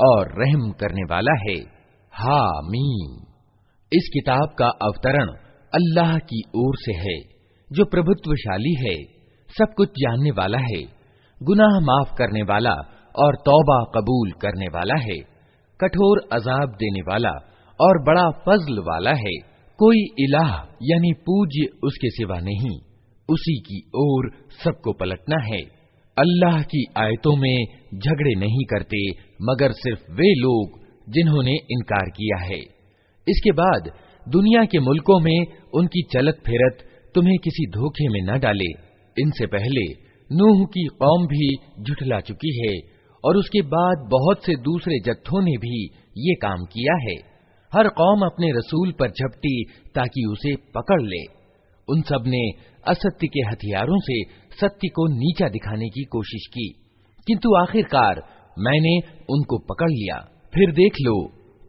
और रहम करने वाला है। हा मीम इस किताब का अवतरण अल्लाह की ओर से है, जो प्रभुत्वशाली है, सब कुछ जानने वाला है, गुनाह माफ़ करने वाला और तौबा कबूल करने वाला है, कठोर अजाब देने वाला और बड़ा फजल वाला है। कोई इलाह यानी पूज्य उसके सिवा नहीं, उसी की ओर सबको पलटना है। अल्लाह की आयतों में झगड़े नहीं करते, मगर सिर्फ़ वे लोग जिन्होंने इनकार किया है। इसके बाद दुनिया के मुल्कों में उनकी चलत फिरत तुम्हें किसी धोखे में न डाले। इनसे पहले नूह की कौम भी झुठला चुकी है, और उसके बाद बहुत से दूसरे जत्थों ने भी ये काम किया है। हर कौम अपने रसूल पर झपटी ताकि उसे पकड़ ले। उन सब ने असत्य के हथियारों से सत्य को नीचा दिखाने की कोशिश की किंतु आखिरकार मैंने उनको पकड़ लिया फिर देख लो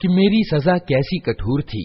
कि मेरी सजा कैसी कठोर थी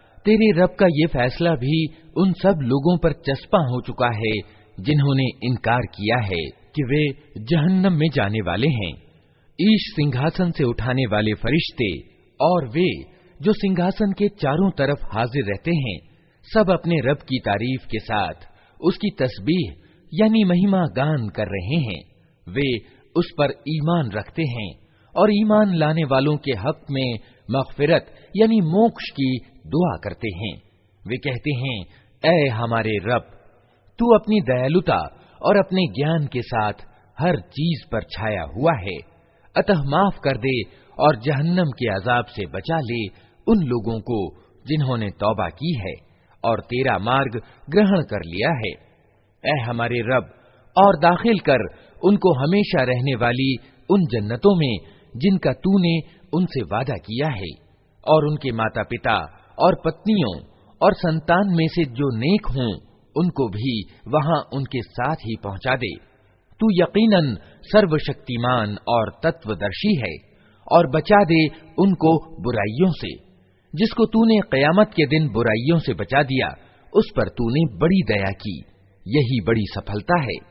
तेरे रब का ये फैसला भी उन सब लोगों पर चस्पा हो चुका है, जिन्होंने इनकार किया है कि वे जहन्नम में जाने वाले हैं। ईश सिंहासन से उठाने वाले फरिश्ते और वे जो सिंहासन के चारों तरफ़ हाजिर रहते हैं, सब अपने रब की तारीफ़ के साथ उसकी तस्बीह यानी महिमा गान कर रहे हैं। वे उस पर ईमान रखते हैं। और ईमान लाने वालों के हक में मगफिरत, यानी मोक्ष की दुआ करते हैं। वे कहते हैं, ऐ हमारे रब, तू अपनी दयालुता और अपने ज्ञान के साथ हर चीज़ पर छाया हुआ है। अतः माफ़ कर दे और जहन्नम के अजाब से बचा ले उन लोगों को जिन्होंने तौबा की है और तेरा मार्ग ग्रहण कर लिया है। ऐ हमारे रब, और दाखिल कर उनको हमेशा रहने वाली उन जन्नतों में जिनका तूने उनसे वादा किया है, और उनके माता पिता और पत्नियों और संतान में से जो नेक हों, उनको भी वहाँ उनके साथ ही पहुँचा दे। तू यकीनन सर्वशक्तिमान और तत्वदर्शी है, और बचा दे उनको बुराइयों से। जिसको तूने कयामत के दिन बुराइयों से बचा दिया, उस पर तूने बड़ी दया की, यही बड़ी सफलता है।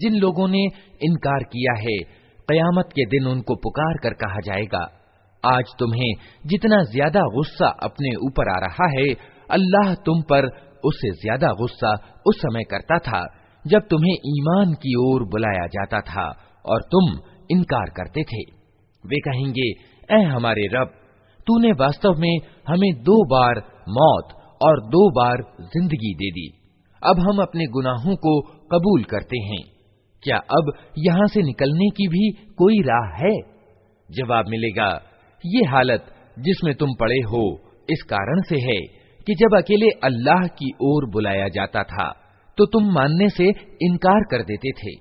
जिन लोगों ने इनकार किया है कयामत के दिन उनको पुकार कर कहा जाएगा आज तुम्हें जितना ज़्यादा गुस्सा अपने ऊपर आ रहा है, अल्लाह तुम पर उससे ज़्यादा गुस्सा उस समय करता था, जब तुम्हें ईमान की ओर बुलाया जाता था और तुम इनकार करते थे। वे कहेंगे ए हमारे रब, तूने वास्तव में हमें दो बार मौत और दो बार ज़िंदगी दे दी। अब हम अपने गुनाहों को कबूल करते हैं। क्या अब यहाँ से निकलने की भी कोई राह है? जवाब मिलेगा ये हालत जिसमें तुम पड़े हो, इस कारण से है कि जब अकेले अल्लाह की ओर बुलाया जाता था तो तुम मानने से इनकार कर देते थे,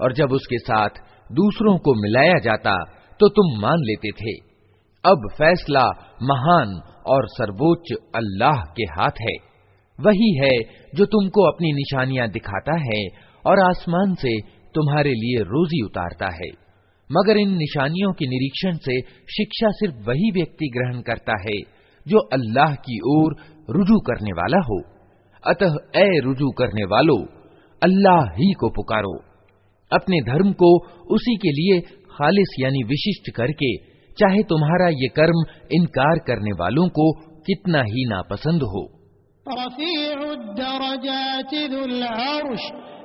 और जब उसके साथ दूसरों को मिलाया जाता तो तुम मान लेते थे। अब फैसला महान और सर्वोच्च अल्लाह के हाथ है। वही है जो तुमको अपनी निशानियाँ दिखाता है और आसमान से तुम्हारे लिए रोजी उतारता है। मगर इन निशानियों के निरीक्षण से शिक्षा सिर्फ़ वही व्यक्ति ग्रहण करता है, जो अल्लाह की ओर रुजू करने वाला हो। अतः ए रुजू करने वालों, अल्लाह ही को पुकारो। अपने धर्म को उसी के लिए खालिस यानी विशिष्ट करके, चाहे तुम्हारा ये कर्म इनकार करने वालों को कितना ही नापसंद हो।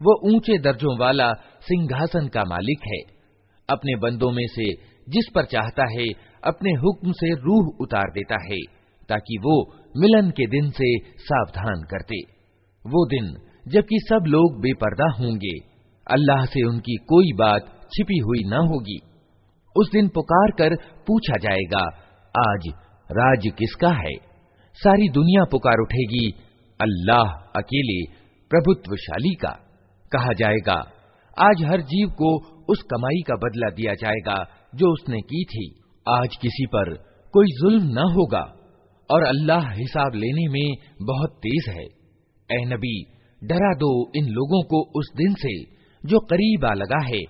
वो ऊंचे दर्जों वाला सिंहासन का मालिक है अपने बंदों में से जिस पर चाहता है अपने हुक्म से रूह उतार देता है ताकि वो मिलन के दिन से सावधान करते वो दिन जबकि सब लोग बेपर्दा होंगे अल्लाह से उनकी कोई बात छिपी हुई न होगी उस दिन पुकार कर पूछा जाएगा, आज राज किसका है? सारी दुनिया पुकार उठेगी, अल्लाह अकेले प्रभुत्वशाली का। कहा जाएगा, आज हर जीव को उस कमाई का बदला दिया जाएगा जो उसने की थी। आज किसी पर कोई जुल्म न होगा और अल्लाह हिसाब लेने में बहुत तेज है। ए नबी, डरा दो इन लोगों को उस दिन से जो करीब आ लगा है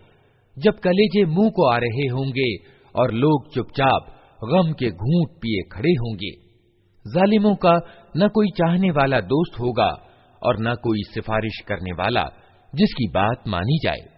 जब कलेजे मुँह को आ रहे होंगे और लोग चुपचाप गम के घूट पिए खड़े होंगे। जालिमों का न कोई चाहने वाला दोस्त होगा और न कोई सिफारिश करने वाला जिसकी बात मानी जाए।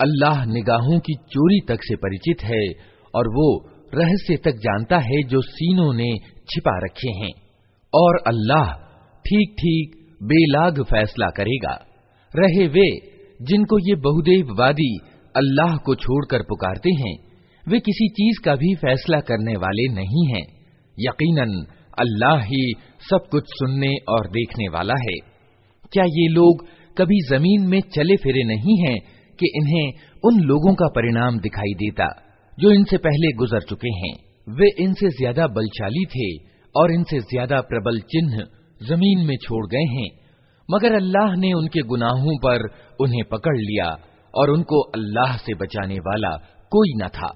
अल्लाह निगाहों की चोरी तक से परिचित है और वो रहस्य तक जानता है जो सीनों ने छिपा रखे हैं और अल्लाह ठीक ठीक बेलाग फैसला करेगा रहे वे जिनको ये बहुदेववादी अल्लाह को छोड़कर पुकारते हैं वे किसी चीज़ का भी फैसला करने वाले नहीं हैं। यकीनन, अल्लाह ही सब कुछ सुनने और देखने वाला है। क्या ये लोग कभी ज़मीन में चले फिरे नहीं हैं कि इन्हें उन लोगों का परिणाम दिखाई देता, जो इनसे पहले गुजर चुके हैं? वे इनसे ज़्यादा बलशाली थे और इनसे ज़्यादा प्रबल चिन्ह ज़मीन में छोड़ गए हैं। मगर अल्लाह ने उनके गुनाहों पर उन्हें पकड़ लिया और उनको अल्लाह से बचाने वाला कोई न था।